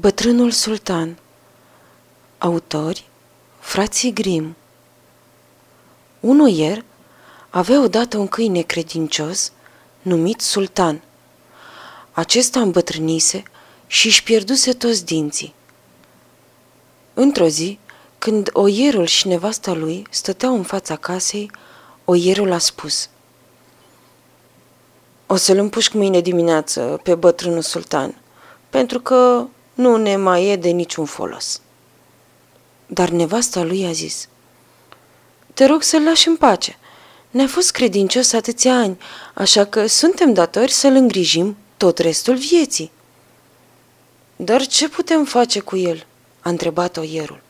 Bătrânul sultan Autori Frații Grim Un oier avea odată un câine credincios numit sultan. Acesta îmbătrânise și își pierduse toți dinții. Într-o zi, când oierul și nevasta lui stăteau în fața casei, oierul a spus O să-l împușc mâine dimineață pe bătrânul sultan, pentru că nu ne mai e de niciun folos. Dar nevasta lui a zis, Te rog să-l lași în pace. Ne-a fost credincios atâția ani, așa că suntem datori să-l îngrijim tot restul vieții. Dar ce putem face cu el? a întrebat oierul.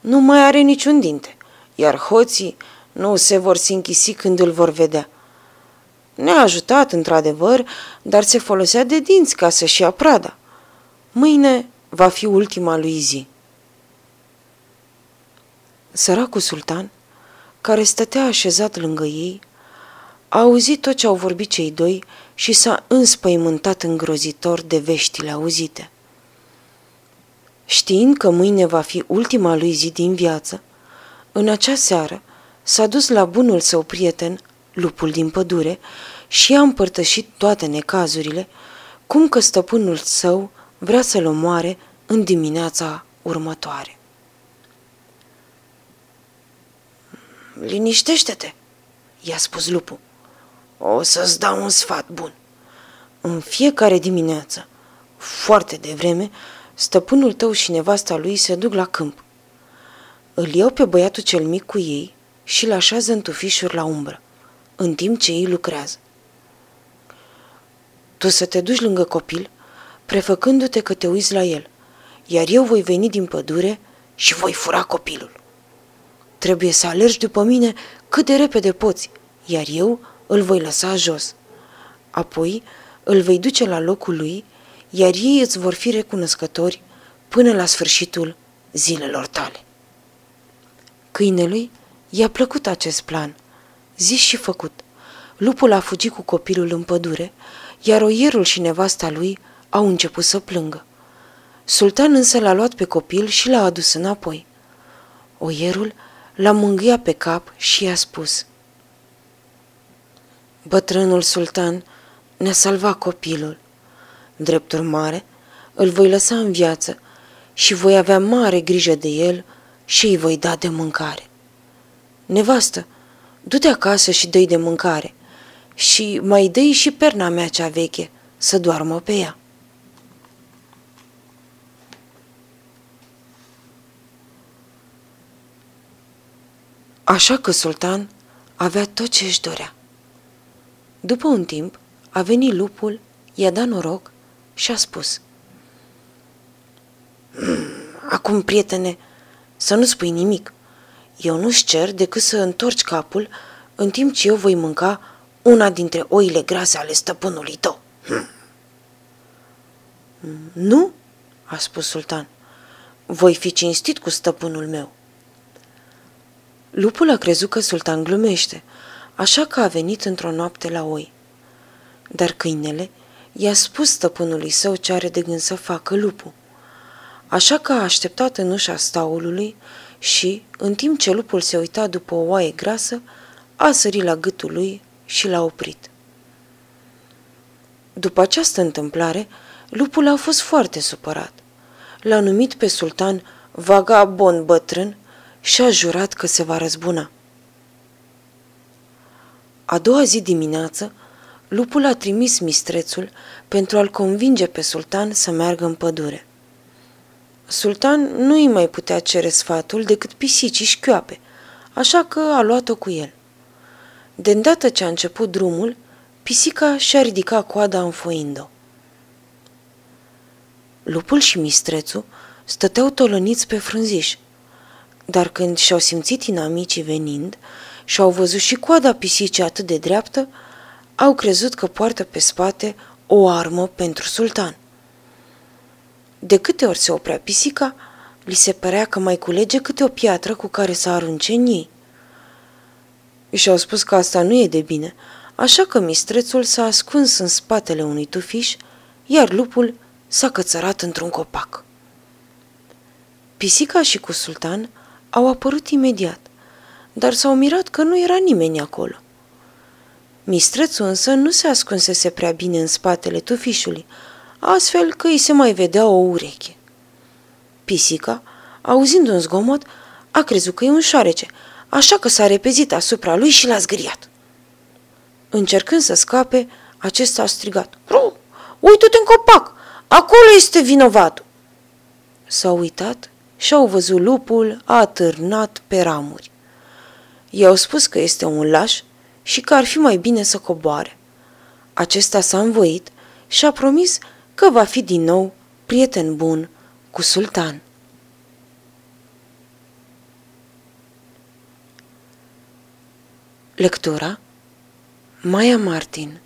Nu mai are niciun dinte, iar hoții nu se vor sinchisi când îl vor vedea. Ne-a ajutat, într-adevăr, dar se folosea de dinți ca să-și ia prada. Mâine va fi ultima lui zi. Săracul sultan, care stătea așezat lângă ei, a auzit tot ce au vorbit cei doi și s-a înspăimântat îngrozitor de veștile auzite. Știind că mâine va fi ultima lui zi din viață, în acea seară s-a dus la bunul său prieten, lupul din pădure, și a împărtășit toate necazurile, cum că stăpânul său vrea să-l omoare în dimineața următoare. Liniștește-te, i-a spus lupul. O să-ți dau un sfat bun. În fiecare dimineață, foarte devreme, stăpânul tău și nevasta lui se duc la câmp. Îl iau pe băiatul cel mic cu ei și îl așează în tufișuri la umbră, în timp ce ei lucrează. Tu să te duci lângă copil prefăcându-te că te uiți la el, iar eu voi veni din pădure și voi fura copilul. Trebuie să alergi după mine cât de repede poți, iar eu îl voi lăsa jos. Apoi îl vei duce la locul lui, iar ei îți vor fi recunoscători până la sfârșitul zilelor tale. Câinelui i-a plăcut acest plan, zis și făcut. Lupul a fugit cu copilul în pădure, iar oierul și nevasta lui au început să plângă. Sultan însă l-a luat pe copil și l-a adus înapoi. Oierul l-a mângâiat pe cap și i-a spus Bătrânul sultan ne-a salvat copilul. Drept urmare, îl voi lăsa în viață și voi avea mare grijă de el și îi voi da de mâncare. Nevastă, du-te acasă și dă de mâncare și mai dă și perna mea cea veche să doarmă pe ea. Așa că sultan avea tot ce își dorea. După un timp, a venit lupul, i-a dat noroc și a spus hmm, Acum, prietene, să nu spui nimic. Eu nu-ți cer decât să întorci capul în timp ce eu voi mânca una dintre oile grase ale stăpânului tău. Hmm. Nu, a spus sultan, voi fi cinstit cu stăpânul meu. Lupul a crezut că sultan glumește, așa că a venit într-o noapte la oi. Dar câinele i-a spus stăpânului său ce are de gând să facă lupul. Așa că a așteptat în ușa staulului și, în timp ce lupul se uita după o oaie grasă, a sărit la gâtul lui și l-a oprit. După această întâmplare, lupul a fost foarte supărat. L-a numit pe sultan vagabond bătrân și a jurat că se va răzbuna. A doua zi dimineață, lupul a trimis mistrețul pentru a-l convinge pe sultan să meargă în pădure. Sultan nu îi mai putea cere sfatul decât pisicii șchioape, așa că a luat-o cu el. De îndată ce a început drumul, pisica și-a ridicat coada înfoind-o. Lupul și mistrețul stăteau tolăniți pe frunziș, dar când și-au simțit inamicii venind și au văzut și coada pisicii atât de dreaptă, au crezut că poartă pe spate o armă pentru sultan. De câte ori se oprea pisica, li se părea că mai culege câte o piatră cu care să arunce în ei. Și-au spus că asta nu e de bine, așa că mistrețul s-a ascuns în spatele unui tufiș, iar lupul s-a cățărat într-un copac. Pisica și cu sultan au apărut imediat, dar s-au mirat că nu era nimeni acolo. Mistrețul însă nu se ascunsese prea bine în spatele tufișului, astfel că îi se mai vedea o ureche. Pisica, auzind un zgomot, a crezut că e un șoarece, așa că s-a repezit asupra lui și l-a zgriat. Încercând să scape, acesta a strigat. Ru, uită-te în copac! Acolo este vinovatul! S-au uitat și au văzut lupul atârnat pe ramuri. I-au spus că este un laș și că ar fi mai bine să coboare. Acesta s-a învoit și a promis că va fi din nou prieten bun cu sultan. Lectura Maia Martin